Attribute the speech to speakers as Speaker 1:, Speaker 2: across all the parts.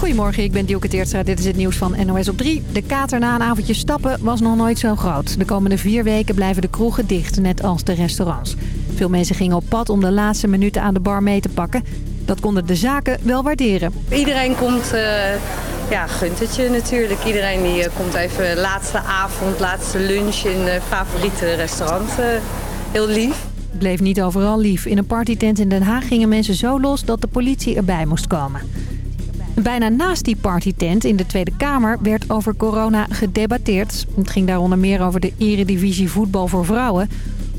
Speaker 1: Goedemorgen, ik ben Dielke Teertstra. Dit is het nieuws van NOS op 3. De kater na een avondje stappen was nog nooit zo groot. De komende vier weken blijven de kroegen dicht, net als de restaurants. Veel mensen gingen op pad om de laatste minuten aan de bar mee te pakken. Dat konden de zaken wel waarderen.
Speaker 2: Iedereen komt, uh, ja, gunt het je natuurlijk. Iedereen die uh, komt even laatste avond, laatste lunch in uh, favoriete restaurant. heel lief.
Speaker 1: Het bleef niet overal lief. In een partytent in Den Haag gingen mensen zo los dat de politie erbij moest komen. Bijna naast die partytent in de Tweede Kamer werd over corona gedebatteerd. Het ging daaronder meer over de eredivisie voetbal voor vrouwen.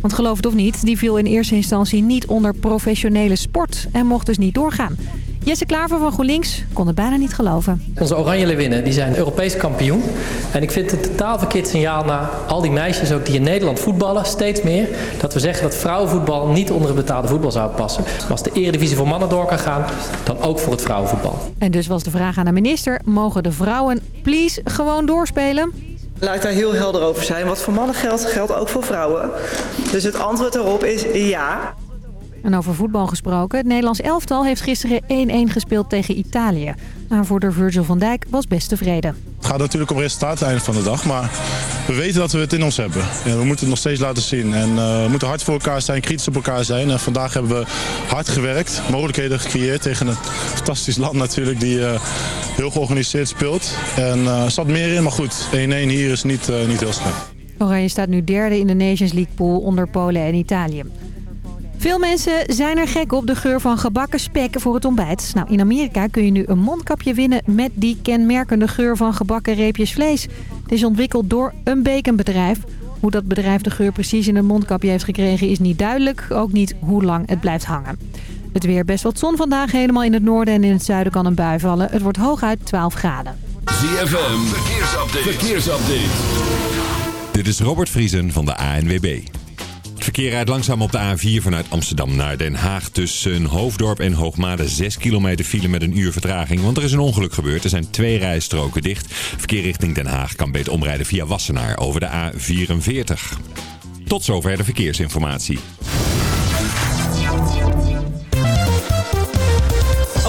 Speaker 1: Want geloof het of niet, die viel in eerste instantie niet onder professionele sport en mocht dus niet doorgaan. Jesse Klaver van GroenLinks kon het bijna niet geloven.
Speaker 3: Onze Oranje winnen, die zijn Europees kampioen. En ik vind het totaal verkeerd signaal naar al die meisjes ook die in Nederland voetballen, steeds meer. Dat we zeggen dat vrouwenvoetbal niet onder het betaalde voetbal zou passen. Maar als de eredivisie voor mannen door kan gaan, dan ook voor het vrouwenvoetbal.
Speaker 1: En dus was de vraag aan de minister, mogen de vrouwen please gewoon doorspelen?
Speaker 4: Laat ik daar heel helder over zijn. Wat voor mannen geldt, geldt ook voor vrouwen. Dus het antwoord erop is ja.
Speaker 1: En over voetbal gesproken. Het Nederlands elftal heeft gisteren 1-1 gespeeld tegen Italië. Aanvoerder Virgil van Dijk was best tevreden.
Speaker 5: Het gaat natuurlijk om resultaat aan het einde van de dag. Maar we weten dat we het in ons hebben. En we moeten het nog steeds laten zien. En uh, we moeten hard voor elkaar zijn, kritisch op elkaar zijn. En vandaag hebben we hard gewerkt. Mogelijkheden gecreëerd tegen een fantastisch land natuurlijk. Die uh, heel georganiseerd speelt. En uh, er zat meer in, maar goed. 1-1 hier is niet, niet heel snel.
Speaker 1: Oranje staat nu derde in de Nations League pool onder Polen en Italië. Veel mensen zijn er gek op de geur van gebakken spek voor het ontbijt. Nou, in Amerika kun je nu een mondkapje winnen met die kenmerkende geur van gebakken reepjes vlees. Het is ontwikkeld door een baconbedrijf. Hoe dat bedrijf de geur precies in een mondkapje heeft gekregen is niet duidelijk. Ook niet hoe lang het blijft hangen. Het weer best wat zon vandaag. Helemaal in het noorden en in het zuiden kan een bui vallen. Het wordt hooguit 12 graden.
Speaker 6: ZFM, verkeersupdate. verkeersupdate. Dit is Robert Vriesen van de ANWB. Het verkeer rijdt langzaam op de A4 vanuit Amsterdam naar Den Haag. Tussen Hoofddorp en Hoogmade 6 kilometer file met een uur vertraging. Want er is een ongeluk gebeurd. Er zijn twee rijstroken dicht. Verkeer richting Den Haag kan beter omrijden via Wassenaar over de A44. Tot zover de verkeersinformatie.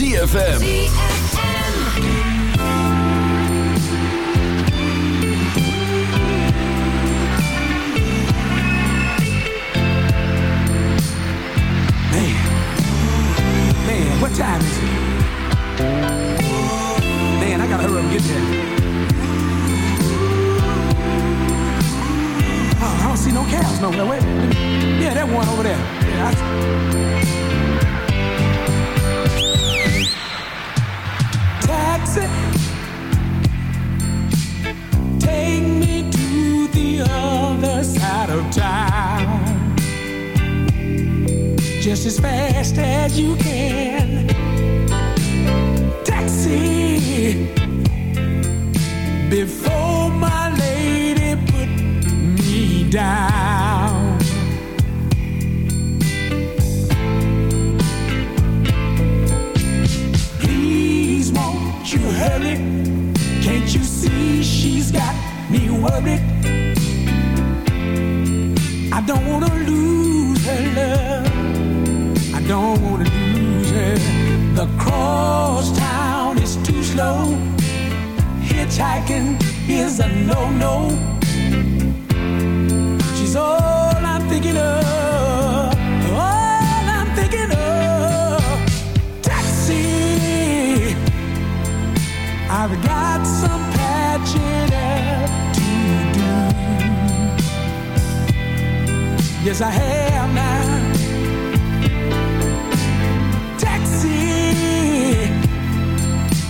Speaker 7: ZFM.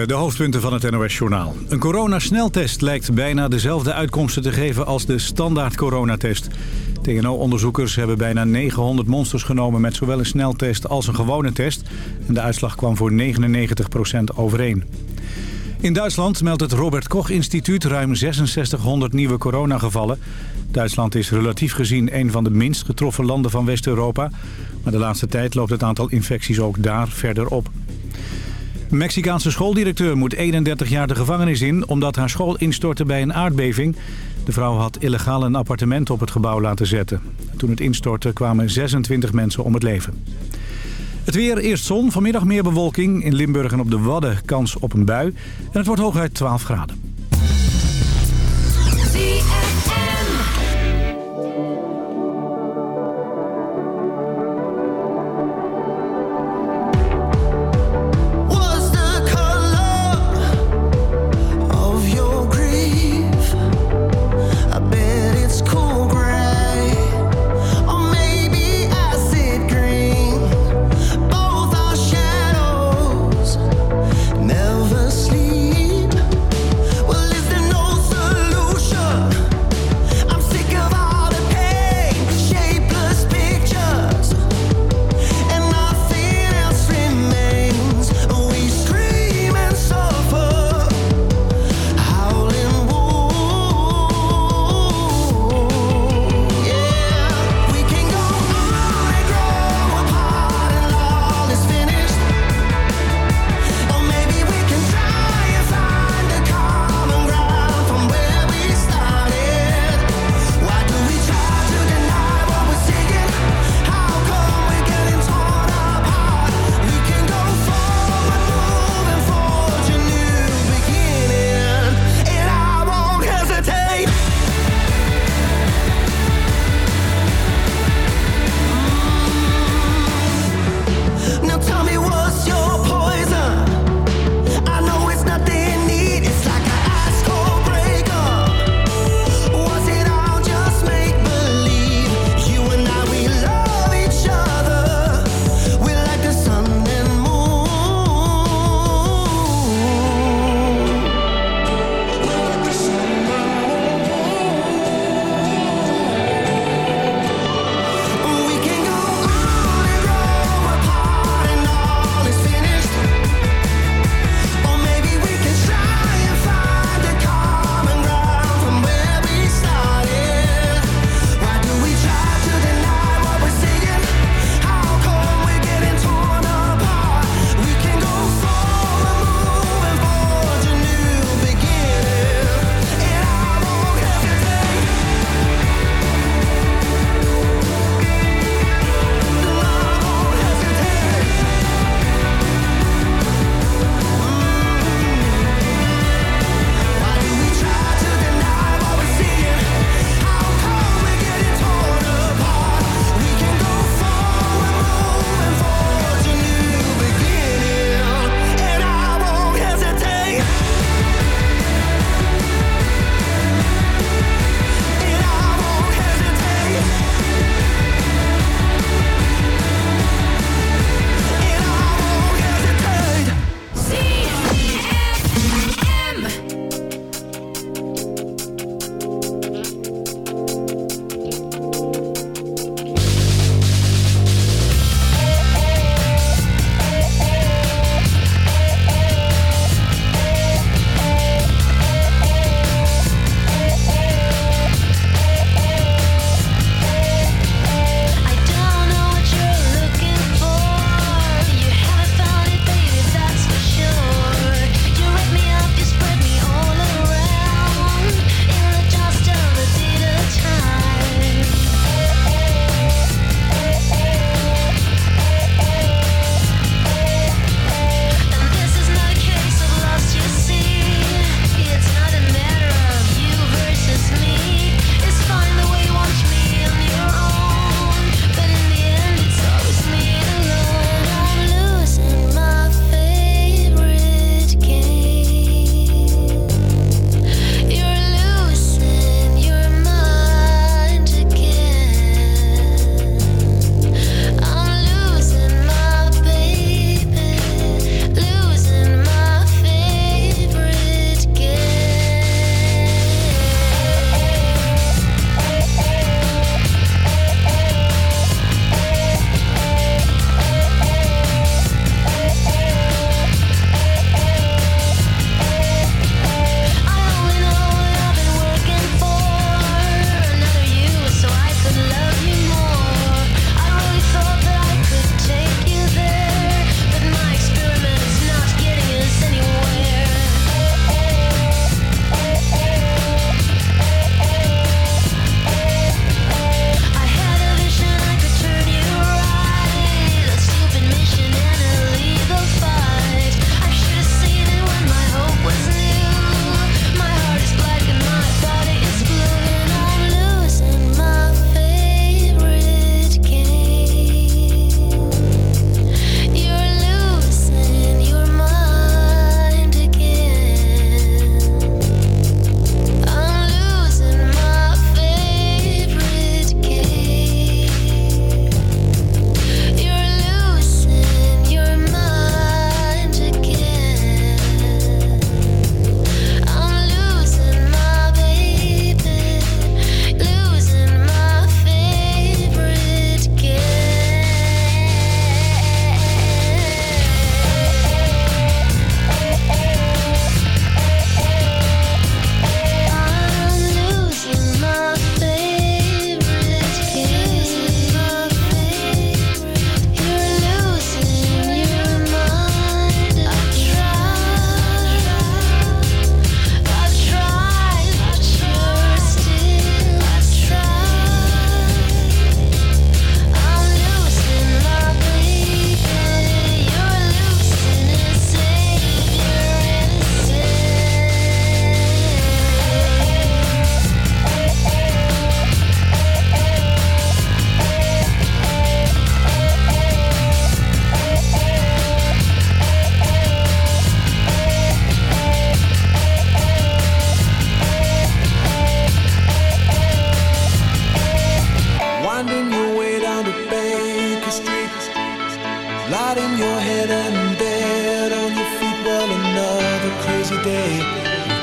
Speaker 8: Goedemorgen, de hoofdpunten van het NOS-journaal. Een coronasneltest lijkt bijna dezelfde uitkomsten te geven als de standaard coronatest. TNO-onderzoekers hebben bijna 900 monsters genomen met zowel een sneltest als een gewone test. En de uitslag kwam voor 99% overeen. In Duitsland meldt het Robert Koch-instituut ruim 6600 nieuwe coronagevallen. Duitsland is relatief gezien een van de minst getroffen landen van West-Europa. Maar de laatste tijd loopt het aantal infecties ook daar verder op. Mexicaanse schooldirecteur moet 31 jaar de gevangenis in... omdat haar school instortte bij een aardbeving. De vrouw had illegaal een appartement op het gebouw laten zetten. Toen het instortte kwamen 26 mensen om het leven. Het weer, eerst zon, vanmiddag meer bewolking. In Limburg en op de Wadden kans op een bui. En het wordt hooguit 12 graden.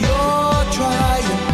Speaker 9: you're trying.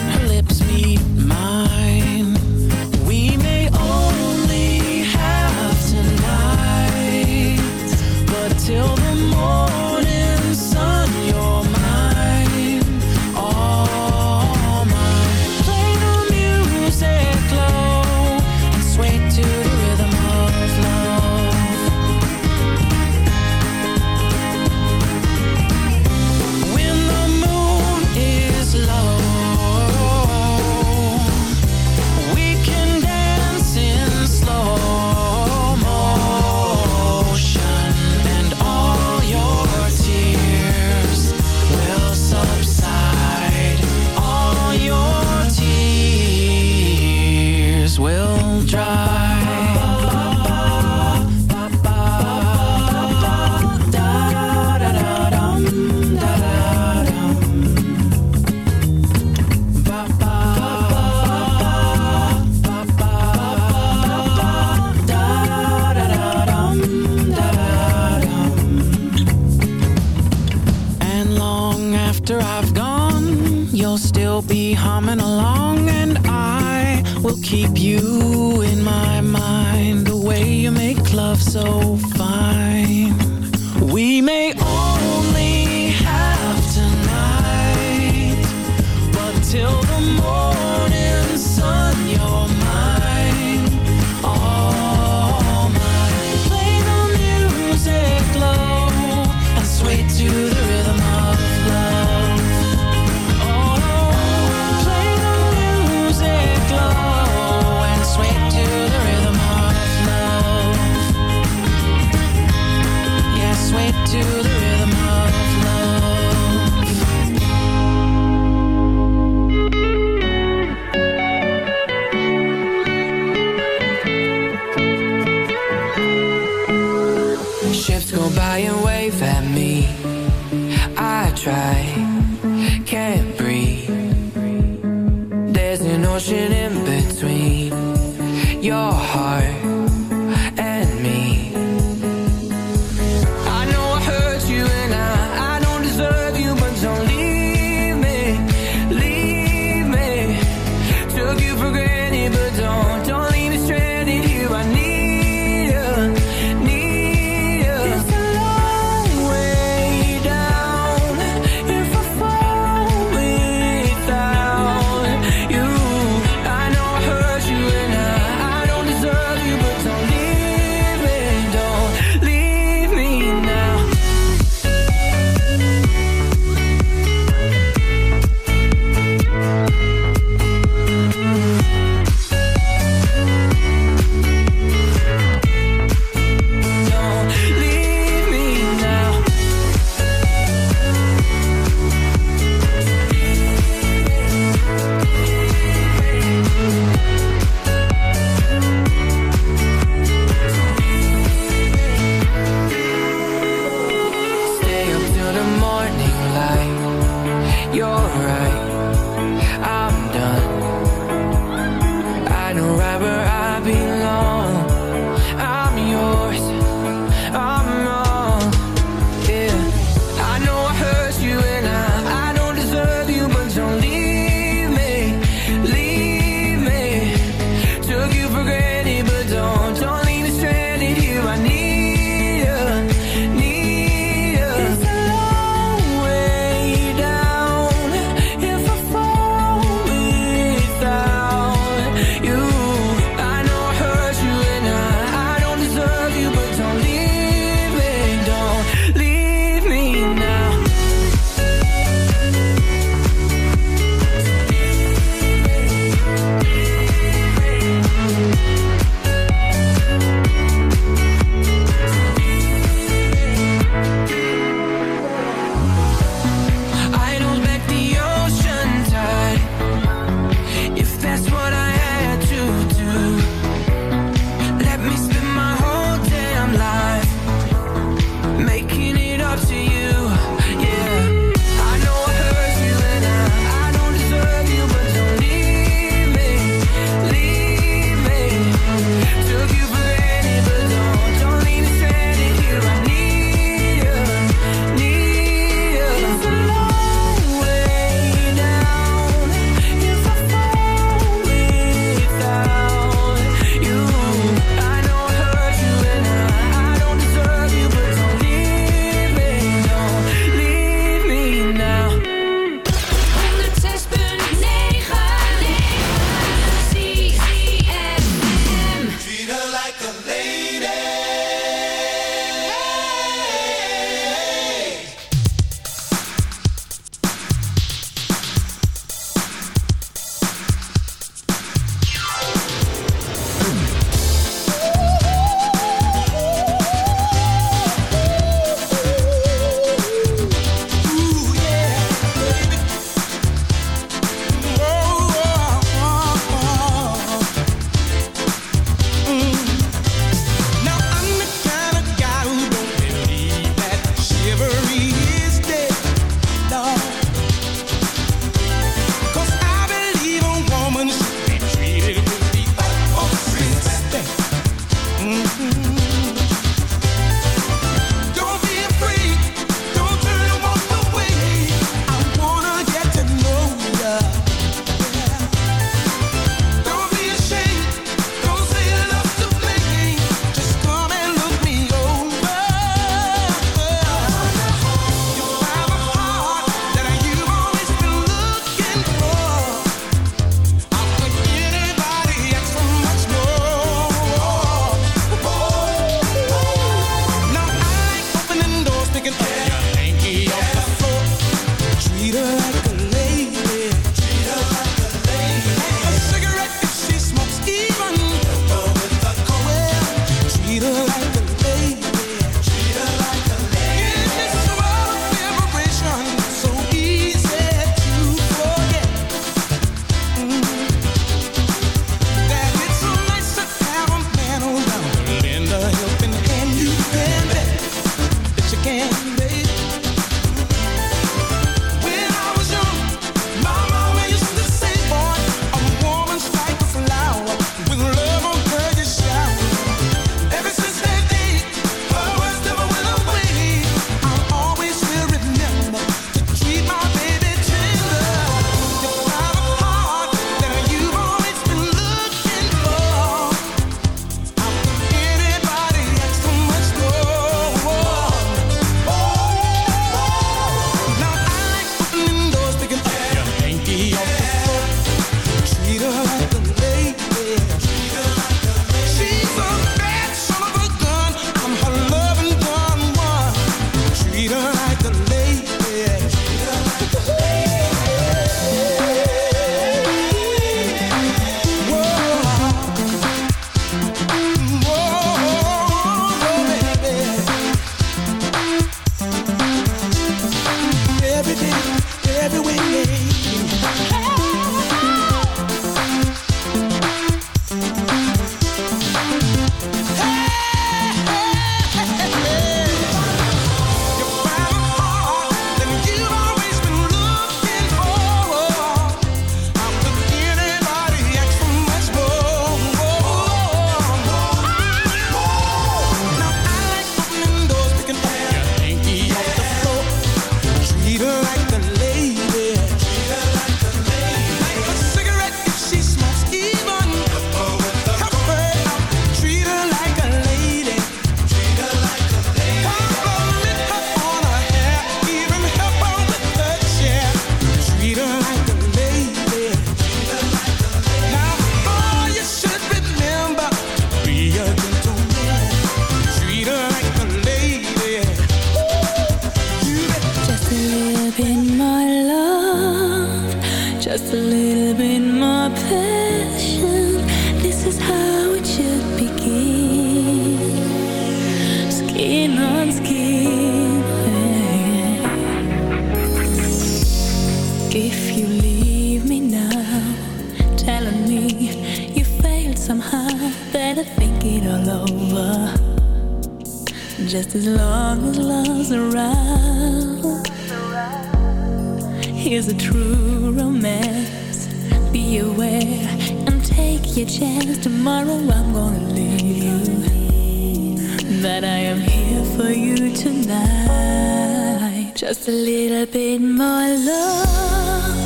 Speaker 10: that I am here for you tonight. Just a little bit more love.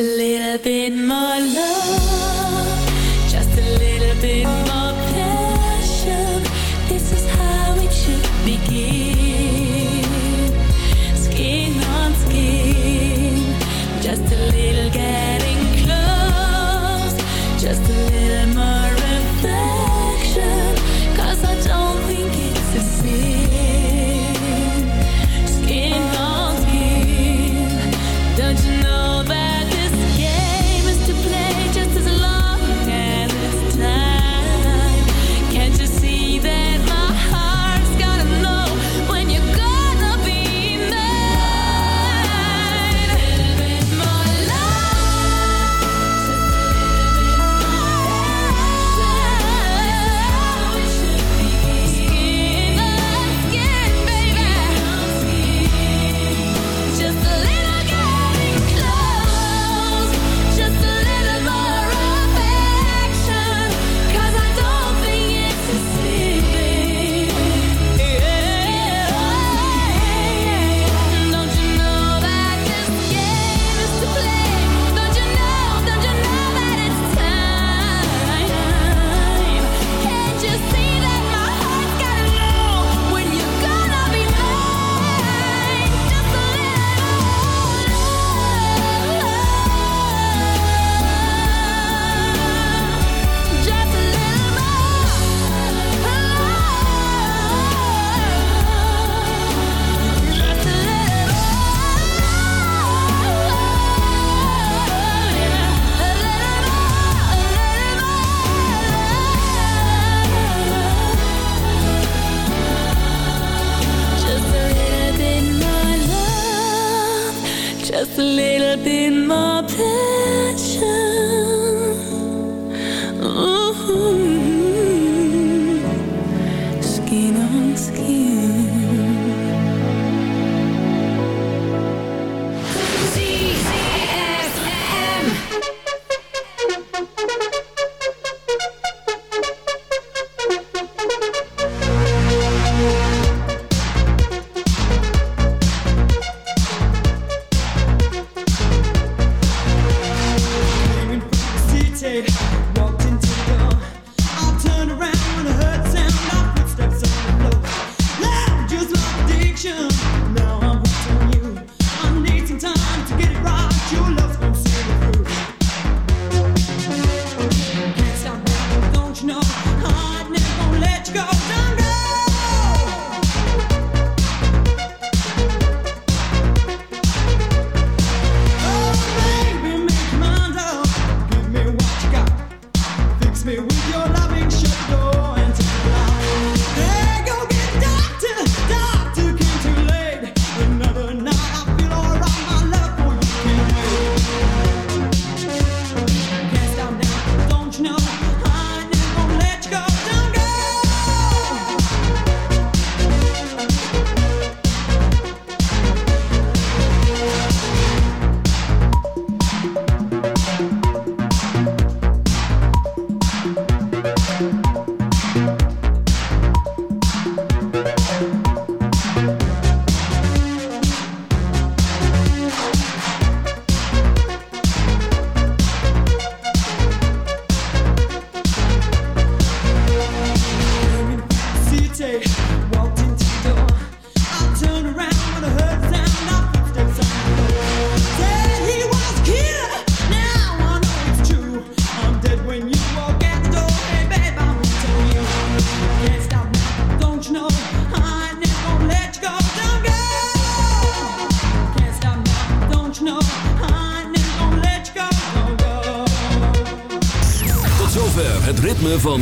Speaker 10: a little bit more love.